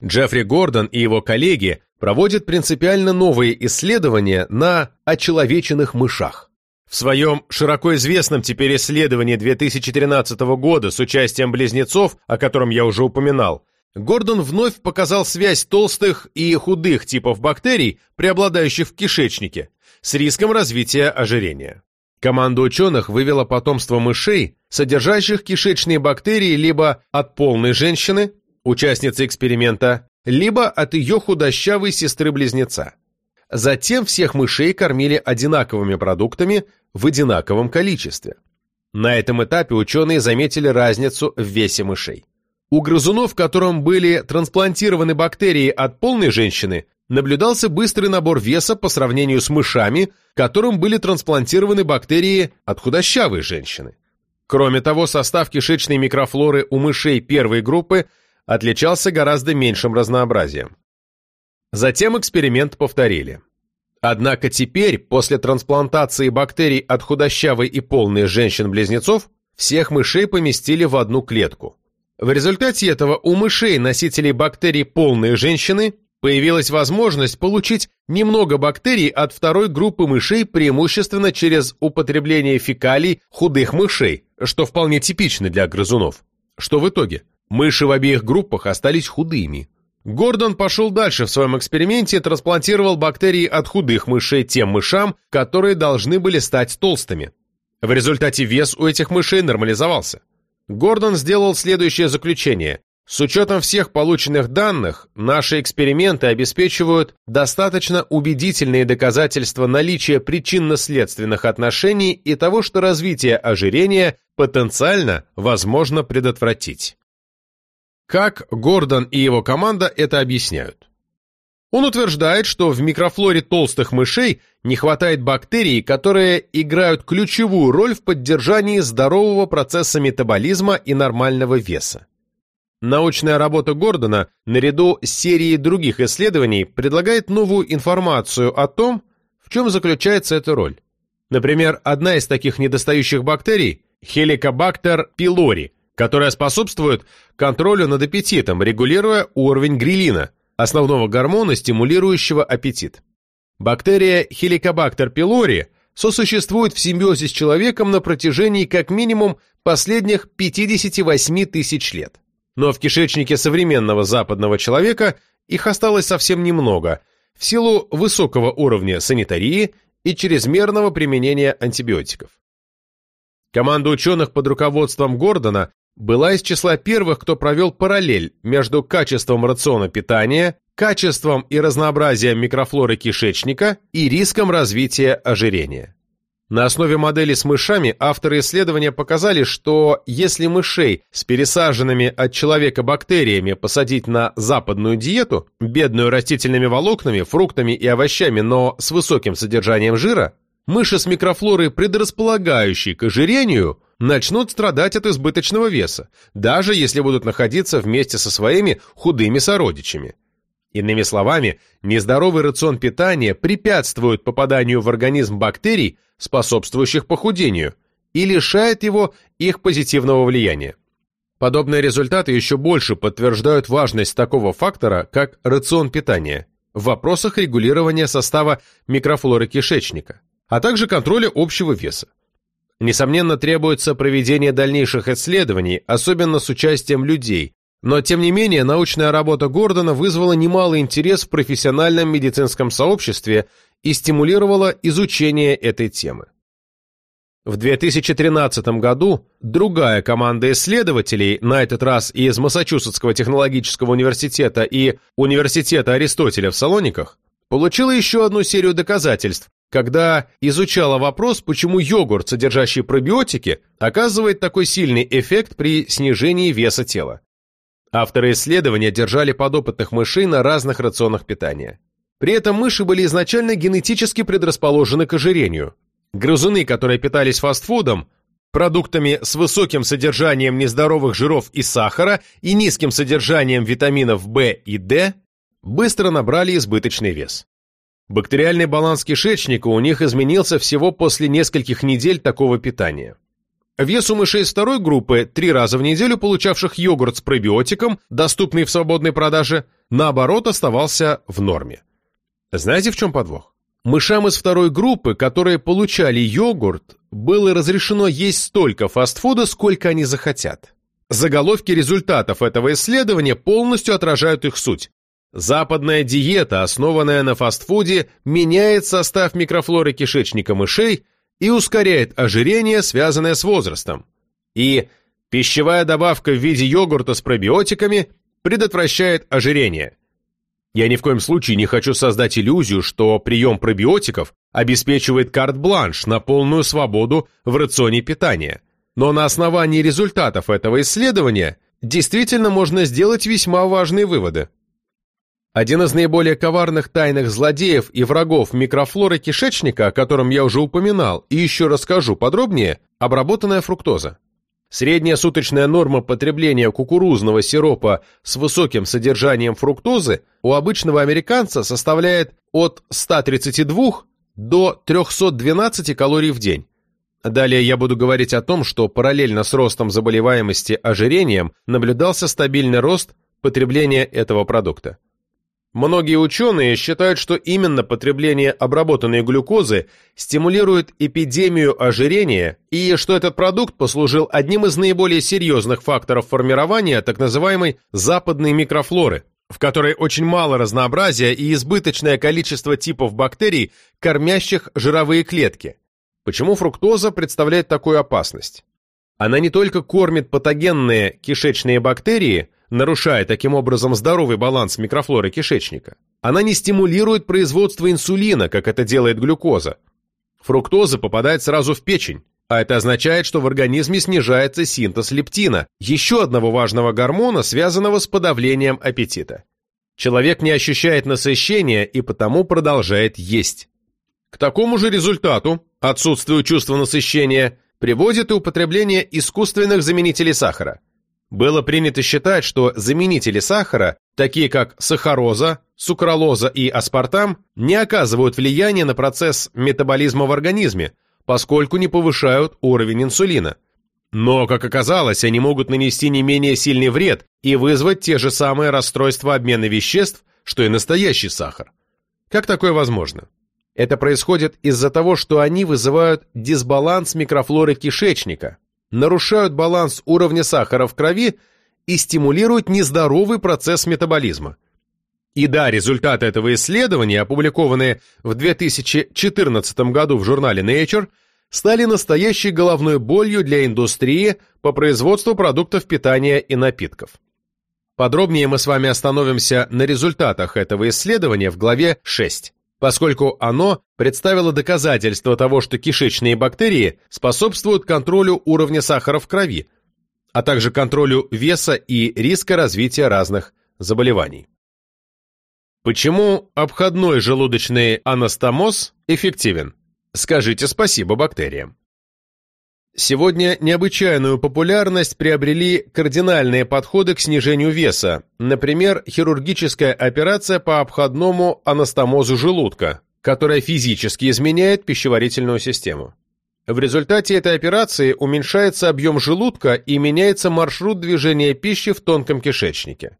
[SPEAKER 1] Джеффри Гордон и его коллеги проводят принципиально новые исследования на очеловеченных мышах. В своем широко известном теперь исследовании 2013 года с участием близнецов, о котором я уже упоминал, Гордон вновь показал связь толстых и худых типов бактерий, преобладающих в кишечнике, с риском развития ожирения. Команда ученых вывела потомство мышей, содержащих кишечные бактерии либо от полной женщины, участницы эксперимента, либо от ее худощавой сестры-близнеца. Затем всех мышей кормили одинаковыми продуктами в одинаковом количестве. На этом этапе ученые заметили разницу в весе мышей. У грызунов, которым были трансплантированы бактерии от полной женщины, наблюдался быстрый набор веса по сравнению с мышами, которым были трансплантированы бактерии от худощавой женщины. Кроме того, состав кишечной микрофлоры у мышей первой группы отличался гораздо меньшим разнообразием. Затем эксперимент повторили. Однако теперь, после трансплантации бактерий от худощавой и полной женщин-близнецов, всех мышей поместили в одну клетку. В результате этого у мышей, носителей бактерий полной женщины, появилась возможность получить немного бактерий от второй группы мышей преимущественно через употребление фекалий худых мышей, что вполне типично для грызунов. Что в итоге? Мыши в обеих группах остались худыми. Гордон пошел дальше в своем эксперименте и трансплантировал бактерии от худых мышей тем мышам, которые должны были стать толстыми. В результате вес у этих мышей нормализовался. Гордон сделал следующее заключение. С учетом всех полученных данных, наши эксперименты обеспечивают достаточно убедительные доказательства наличия причинно-следственных отношений и того, что развитие ожирения потенциально возможно предотвратить. Как Гордон и его команда это объясняют? Он утверждает, что в микрофлоре толстых мышей не хватает бактерий, которые играют ключевую роль в поддержании здорового процесса метаболизма и нормального веса. Научная работа Гордона, наряду с серией других исследований, предлагает новую информацию о том, в чем заключается эта роль. Например, одна из таких недостающих бактерий – Helicobacter pylori – которая способствует контролю над аппетитом, регулируя уровень грилина, основного гормона, стимулирующего аппетит. Бактерия Helicobacter pylori сосуществует в симбиозе с человеком на протяжении как минимум последних 58 тысяч лет. Но в кишечнике современного западного человека их осталось совсем немного, в силу высокого уровня санитарии и чрезмерного применения антибиотиков. Команда ученых под руководством Гордона была из числа первых, кто провел параллель между качеством рациона питания, качеством и разнообразием микрофлоры кишечника и риском развития ожирения. На основе модели с мышами авторы исследования показали, что если мышей с пересаженными от человека бактериями посадить на западную диету, бедную растительными волокнами, фруктами и овощами, но с высоким содержанием жира, мыши с микрофлорой, предрасполагающей к ожирению, начнут страдать от избыточного веса, даже если будут находиться вместе со своими худыми сородичами. Иными словами, нездоровый рацион питания препятствует попаданию в организм бактерий, способствующих похудению, и лишает его их позитивного влияния. Подобные результаты еще больше подтверждают важность такого фактора, как рацион питания, в вопросах регулирования состава микрофлоры кишечника, а также контроля общего веса. Несомненно, требуется проведение дальнейших исследований, особенно с участием людей, но, тем не менее, научная работа Гордона вызвала немалый интерес в профессиональном медицинском сообществе и стимулировала изучение этой темы. В 2013 году другая команда исследователей, на этот раз из Массачусетского технологического университета и Университета Аристотеля в Салониках, получила еще одну серию доказательств, когда изучала вопрос, почему йогурт, содержащий пробиотики, оказывает такой сильный эффект при снижении веса тела. Авторы исследования держали подопытных мышей на разных рационах питания. При этом мыши были изначально генетически предрасположены к ожирению. Грызуны, которые питались фастфудом, продуктами с высоким содержанием нездоровых жиров и сахара и низким содержанием витаминов В и D, быстро набрали избыточный вес. Бактериальный баланс кишечника у них изменился всего после нескольких недель такого питания. Вес у мышей второй группы, три раза в неделю получавших йогурт с пробиотиком, доступный в свободной продаже, наоборот оставался в норме. Знаете, в чем подвох? Мышам из второй группы, которые получали йогурт, было разрешено есть столько фастфуда, сколько они захотят. Заголовки результатов этого исследования полностью отражают их суть. Западная диета, основанная на фастфуде, меняет состав микрофлоры кишечника мышей и ускоряет ожирение, связанное с возрастом. И пищевая добавка в виде йогурта с пробиотиками предотвращает ожирение. Я ни в коем случае не хочу создать иллюзию, что прием пробиотиков обеспечивает карт-бланш на полную свободу в рационе питания. Но на основании результатов этого исследования действительно можно сделать весьма важные выводы. Один из наиболее коварных тайных злодеев и врагов микрофлоры кишечника, о котором я уже упоминал и еще расскажу подробнее, обработанная фруктоза. Средняя суточная норма потребления кукурузного сиропа с высоким содержанием фруктозы у обычного американца составляет от 132 до 312 калорий в день. Далее я буду говорить о том, что параллельно с ростом заболеваемости ожирением наблюдался стабильный рост потребления этого продукта. Многие ученые считают, что именно потребление обработанной глюкозы стимулирует эпидемию ожирения и что этот продукт послужил одним из наиболее серьезных факторов формирования так называемой западной микрофлоры, в которой очень мало разнообразия и избыточное количество типов бактерий, кормящих жировые клетки. Почему фруктоза представляет такую опасность? Она не только кормит патогенные кишечные бактерии – нарушая таким образом здоровый баланс микрофлоры кишечника. Она не стимулирует производство инсулина, как это делает глюкоза. Фруктоза попадает сразу в печень, а это означает, что в организме снижается синтез лептина, еще одного важного гормона, связанного с подавлением аппетита. Человек не ощущает насыщения и потому продолжает есть. К такому же результату, отсутствию чувства насыщения, приводит и употребление искусственных заменителей сахара – было принято считать, что заменители сахара, такие как сахароза, сукралоза и аспартам, не оказывают влияния на процесс метаболизма в организме, поскольку не повышают уровень инсулина. Но, как оказалось, они могут нанести не менее сильный вред и вызвать те же самые расстройства обмена веществ, что и настоящий сахар. Как такое возможно? Это происходит из-за того, что они вызывают дисбаланс микрофлоры кишечника, нарушают баланс уровня сахара в крови и стимулируют нездоровый процесс метаболизма. И да, результаты этого исследования, опубликованные в 2014 году в журнале Nature, стали настоящей головной болью для индустрии по производству продуктов питания и напитков. Подробнее мы с вами остановимся на результатах этого исследования в главе 6 поскольку оно представило доказательство того, что кишечные бактерии способствуют контролю уровня сахара в крови, а также контролю веса и риска развития разных заболеваний. Почему обходной желудочный анастомоз эффективен? Скажите спасибо бактериям. Сегодня необычайную популярность приобрели кардинальные подходы к снижению веса, например, хирургическая операция по обходному анастомозу желудка, которая физически изменяет пищеварительную систему. В результате этой операции уменьшается объем желудка и меняется маршрут движения пищи в тонком кишечнике.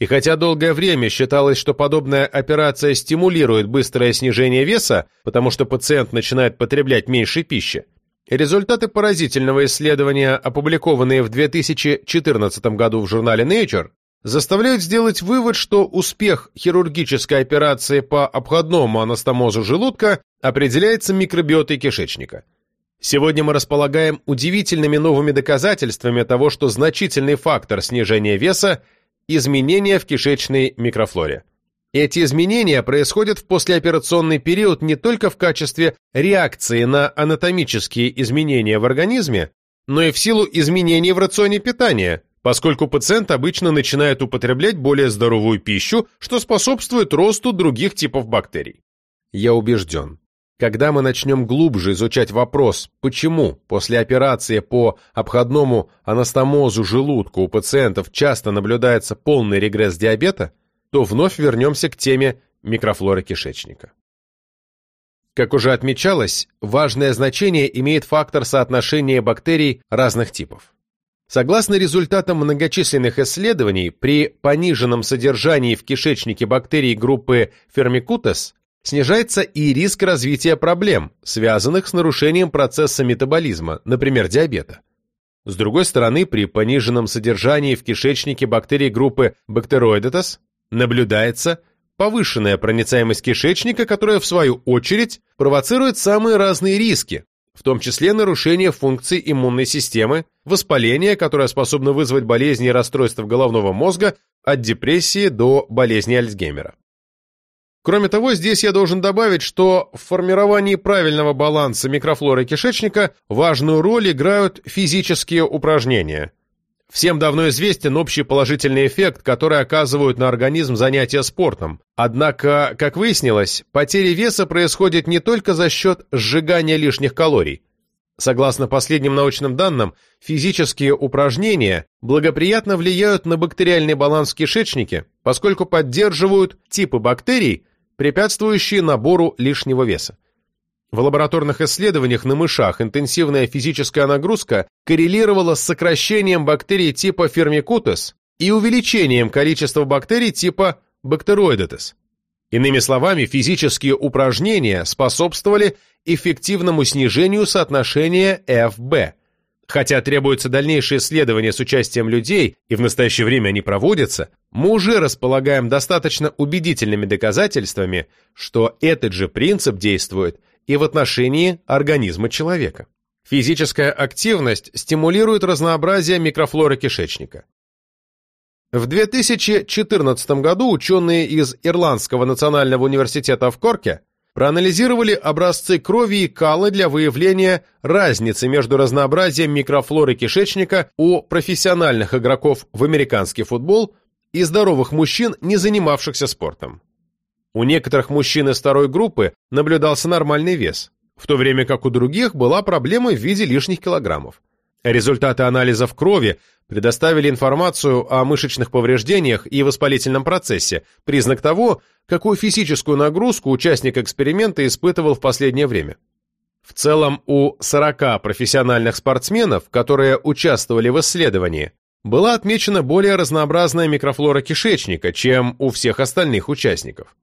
[SPEAKER 1] И хотя долгое время считалось, что подобная операция стимулирует быстрое снижение веса, потому что пациент начинает потреблять меньше пищи, Результаты поразительного исследования, опубликованные в 2014 году в журнале Nature, заставляют сделать вывод, что успех хирургической операции по обходному анастомозу желудка определяется микробиотой кишечника. Сегодня мы располагаем удивительными новыми доказательствами того, что значительный фактор снижения веса – изменения в кишечной микрофлоре. Эти изменения происходят в послеоперационный период не только в качестве реакции на анатомические изменения в организме, но и в силу изменений в рационе питания, поскольку пациент обычно начинает употреблять более здоровую пищу, что способствует росту других типов бактерий. Я убежден, когда мы начнем глубже изучать вопрос, почему после операции по обходному анастомозу желудка у пациентов часто наблюдается полный регресс диабета, то вновь вернемся к теме микрофлоры кишечника. Как уже отмечалось, важное значение имеет фактор соотношения бактерий разных типов. Согласно результатам многочисленных исследований, при пониженном содержании в кишечнике бактерий группы Firmicutes снижается и риск развития проблем, связанных с нарушением процесса метаболизма, например, диабета. С другой стороны, при пониженном содержании в кишечнике бактерий группы Bacteroidetes наблюдается повышенная проницаемость кишечника, которая, в свою очередь, провоцирует самые разные риски, в том числе нарушение функций иммунной системы, воспаление, которое способно вызвать болезни и расстройства головного мозга, от депрессии до болезни Альцгеймера. Кроме того, здесь я должен добавить, что в формировании правильного баланса микрофлоры кишечника важную роль играют физические упражнения. Всем давно известен общий положительный эффект, который оказывают на организм занятия спортом. Однако, как выяснилось, потеря веса происходит не только за счет сжигания лишних калорий. Согласно последним научным данным, физические упражнения благоприятно влияют на бактериальный баланс в кишечнике, поскольку поддерживают типы бактерий, препятствующие набору лишнего веса. В лабораторных исследованиях на мышах интенсивная физическая нагрузка коррелировала с сокращением бактерий типа Firmicutes и увеличением количества бактерий типа Bacteroidetes. Иными словами, физические упражнения способствовали эффективному снижению соотношения FB. Хотя требуется дальнейшее исследование с участием людей, и в настоящее время они проводятся, мы уже располагаем достаточно убедительными доказательствами, что этот же принцип действует и в отношении организма человека. Физическая активность стимулирует разнообразие микрофлоры кишечника. В 2014 году ученые из Ирландского национального университета в Корке проанализировали образцы крови и кала для выявления разницы между разнообразием микрофлоры кишечника у профессиональных игроков в американский футбол и здоровых мужчин, не занимавшихся спортом. У некоторых мужчин из второй группы наблюдался нормальный вес, в то время как у других была проблема в виде лишних килограммов. Результаты анализов крови предоставили информацию о мышечных повреждениях и воспалительном процессе, признак того, какую физическую нагрузку участник эксперимента испытывал в последнее время. В целом у 40 профессиональных спортсменов, которые участвовали в исследовании, была отмечена более разнообразная микрофлора кишечника, чем у всех остальных участников.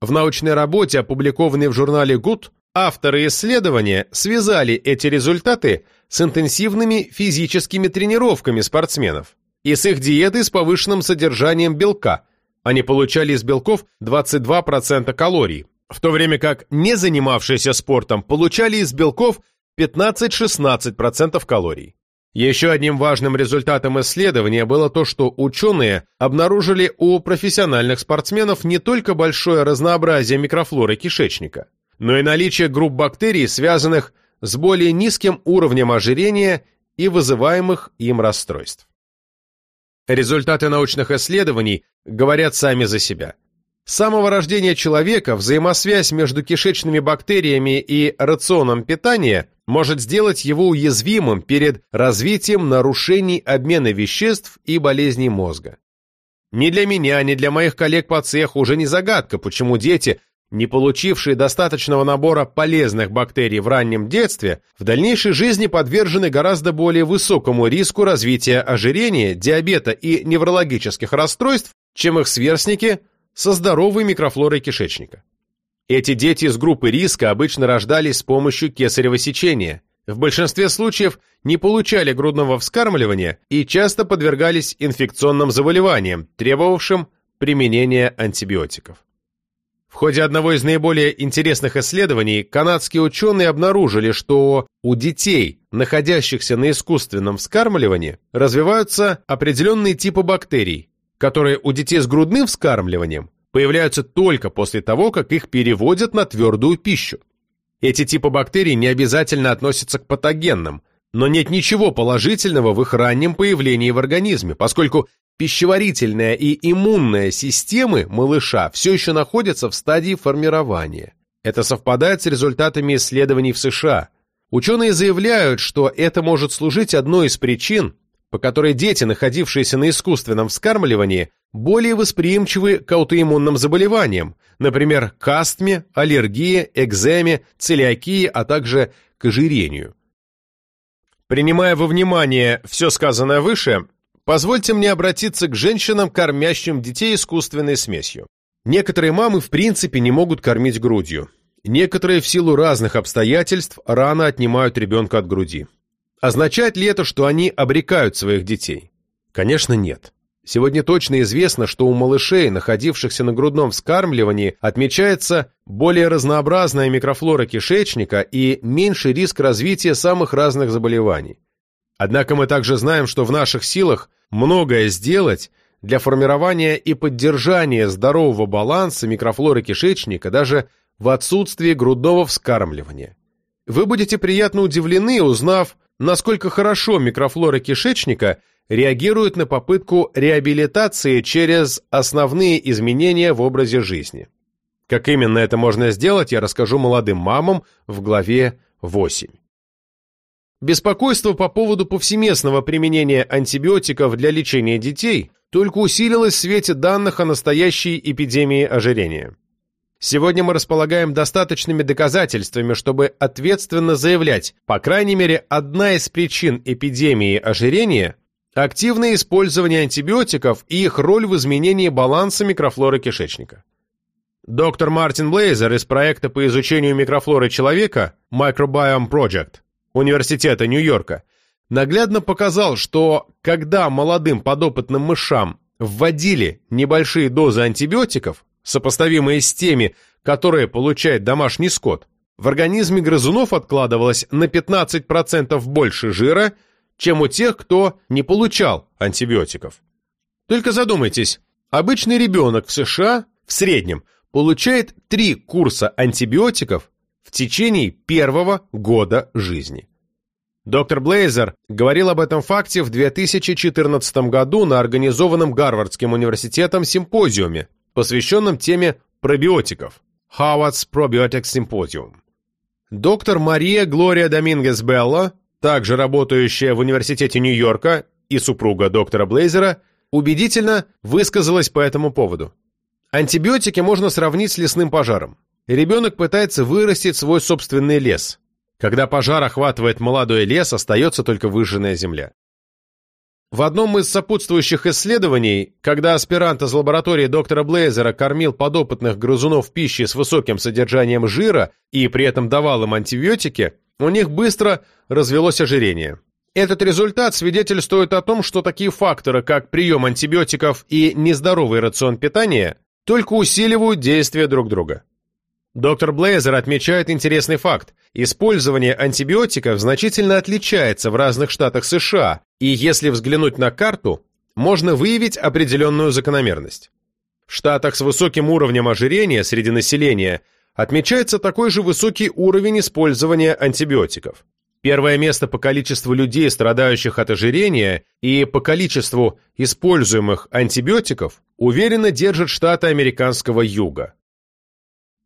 [SPEAKER 1] В научной работе, опубликованной в журнале Good, авторы исследования связали эти результаты с интенсивными физическими тренировками спортсменов и с их диетой с повышенным содержанием белка. Они получали из белков 22% калорий, в то время как не занимавшиеся спортом получали из белков 15-16% калорий. Еще одним важным результатом исследования было то, что ученые обнаружили у профессиональных спортсменов не только большое разнообразие микрофлоры кишечника, но и наличие групп бактерий, связанных с более низким уровнем ожирения и вызываемых им расстройств. Результаты научных исследований говорят сами за себя – с самого рождения человека взаимосвязь между кишечными бактериями и рационом питания может сделать его уязвимым перед развитием нарушений обмена веществ и болезней мозга. Ни для меня, ни для моих коллег по цеху уже не загадка, почему дети, не получившие достаточного набора полезных бактерий в раннем детстве, в дальнейшей жизни подвержены гораздо более высокому риску развития ожирения, диабета и неврологических расстройств, чем их сверстники – со здоровой микрофлорой кишечника. Эти дети из группы риска обычно рождались с помощью кесарево сечения, в большинстве случаев не получали грудного вскармливания и часто подвергались инфекционным заболеваниям, требовавшим применения антибиотиков. В ходе одного из наиболее интересных исследований канадские ученые обнаружили, что у детей, находящихся на искусственном вскармливании, развиваются определенные типы бактерий, которые у детей с грудным вскармливанием появляются только после того, как их переводят на твердую пищу. Эти типы бактерий не обязательно относятся к патогенным, но нет ничего положительного в их раннем появлении в организме, поскольку пищеварительная и иммунная системы малыша все еще находятся в стадии формирования. Это совпадает с результатами исследований в США. Ученые заявляют, что это может служить одной из причин, по которой дети, находившиеся на искусственном вскармливании, более восприимчивы к аутоиммунным заболеваниям, например, к астме, аллергии, экземе, целиакии, а также к ожирению. Принимая во внимание все сказанное выше, позвольте мне обратиться к женщинам, кормящим детей искусственной смесью. Некоторые мамы в принципе не могут кормить грудью. Некоторые в силу разных обстоятельств рано отнимают ребенка от груди. Означает ли это, что они обрекают своих детей? Конечно, нет. Сегодня точно известно, что у малышей, находившихся на грудном вскармливании, отмечается более разнообразная микрофлора кишечника и меньший риск развития самых разных заболеваний. Однако мы также знаем, что в наших силах многое сделать для формирования и поддержания здорового баланса микрофлоры кишечника даже в отсутствии грудного вскармливания. Вы будете приятно удивлены, узнав, насколько хорошо микрофлора кишечника реагирует на попытку реабилитации через основные изменения в образе жизни. Как именно это можно сделать, я расскажу молодым мамам в главе 8. Беспокойство по поводу повсеместного применения антибиотиков для лечения детей только усилилось в свете данных о настоящей эпидемии ожирения. Сегодня мы располагаем достаточными доказательствами, чтобы ответственно заявлять, по крайней мере, одна из причин эпидемии ожирения – активное использование антибиотиков и их роль в изменении баланса микрофлоры кишечника. Доктор Мартин Блейзер из проекта по изучению микрофлоры человека Microbiome Project Университета Нью-Йорка наглядно показал, что когда молодым подопытным мышам вводили небольшие дозы антибиотиков, сопоставимые с теми, которые получает домашний скот, в организме грызунов откладывалось на 15% больше жира, чем у тех, кто не получал антибиотиков. Только задумайтесь, обычный ребенок в США в среднем получает 3 курса антибиотиков в течение первого года жизни. Доктор Блейзер говорил об этом факте в 2014 году на организованном Гарвардским университетом симпозиуме, посвященном теме пробиотиков Howard's Probiotics Symposium. Доктор Мария Глория Домингес Белла, также работающая в Университете Нью-Йорка и супруга доктора Блейзера, убедительно высказалась по этому поводу. Антибиотики можно сравнить с лесным пожаром. Ребенок пытается вырастить свой собственный лес. Когда пожар охватывает молодой лес, остается только выжженная земля. В одном из сопутствующих исследований, когда аспирант из лаборатории доктора Блейзера кормил подопытных грызунов пищей с высоким содержанием жира и при этом давал им антибиотики, у них быстро развелось ожирение. Этот результат свидетельствует о том, что такие факторы, как прием антибиотиков и нездоровый рацион питания, только усиливают действие друг друга. Доктор Блейзер отмечает интересный факт. Использование антибиотиков значительно отличается в разных штатах США, и если взглянуть на карту, можно выявить определенную закономерность. В штатах с высоким уровнем ожирения среди населения отмечается такой же высокий уровень использования антибиотиков. Первое место по количеству людей, страдающих от ожирения, и по количеству используемых антибиотиков уверенно держат штаты американского юга.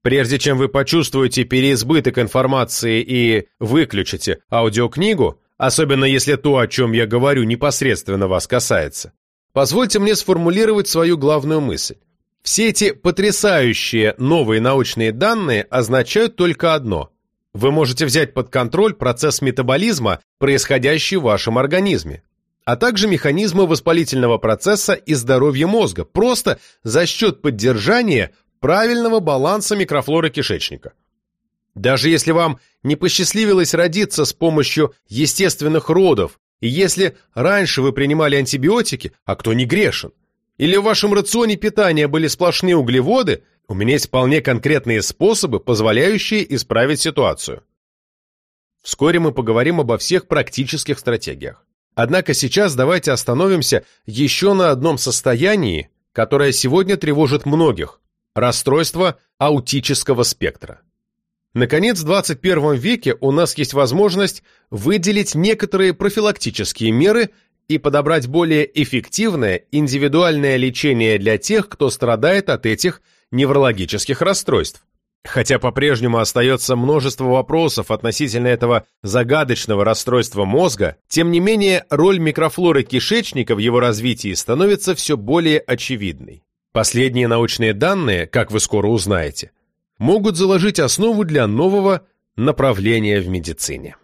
[SPEAKER 1] Прежде чем вы почувствуете переизбыток информации и выключите аудиокнигу, особенно если то, о чем я говорю, непосредственно вас касается, позвольте мне сформулировать свою главную мысль. Все эти потрясающие новые научные данные означают только одно. Вы можете взять под контроль процесс метаболизма, происходящий в вашем организме, а также механизмы воспалительного процесса и здоровья мозга, просто за счет поддержания правильного баланса микрофлоры кишечника. Даже если вам не посчастливилось родиться с помощью естественных родов, и если раньше вы принимали антибиотики, а кто не грешен, или в вашем рационе питания были сплошные углеводы, у меня есть вполне конкретные способы, позволяющие исправить ситуацию. Вскоре мы поговорим обо всех практических стратегиях. Однако сейчас давайте остановимся еще на одном состоянии, которое сегодня тревожит многих, Расстройство аутического спектра. Наконец, в 21 веке у нас есть возможность выделить некоторые профилактические меры и подобрать более эффективное индивидуальное лечение для тех, кто страдает от этих неврологических расстройств. Хотя по-прежнему остается множество вопросов относительно этого загадочного расстройства мозга, тем не менее роль микрофлоры кишечника в его развитии становится все более очевидной. Последние научные данные, как вы скоро узнаете, могут заложить основу для нового направления в медицине.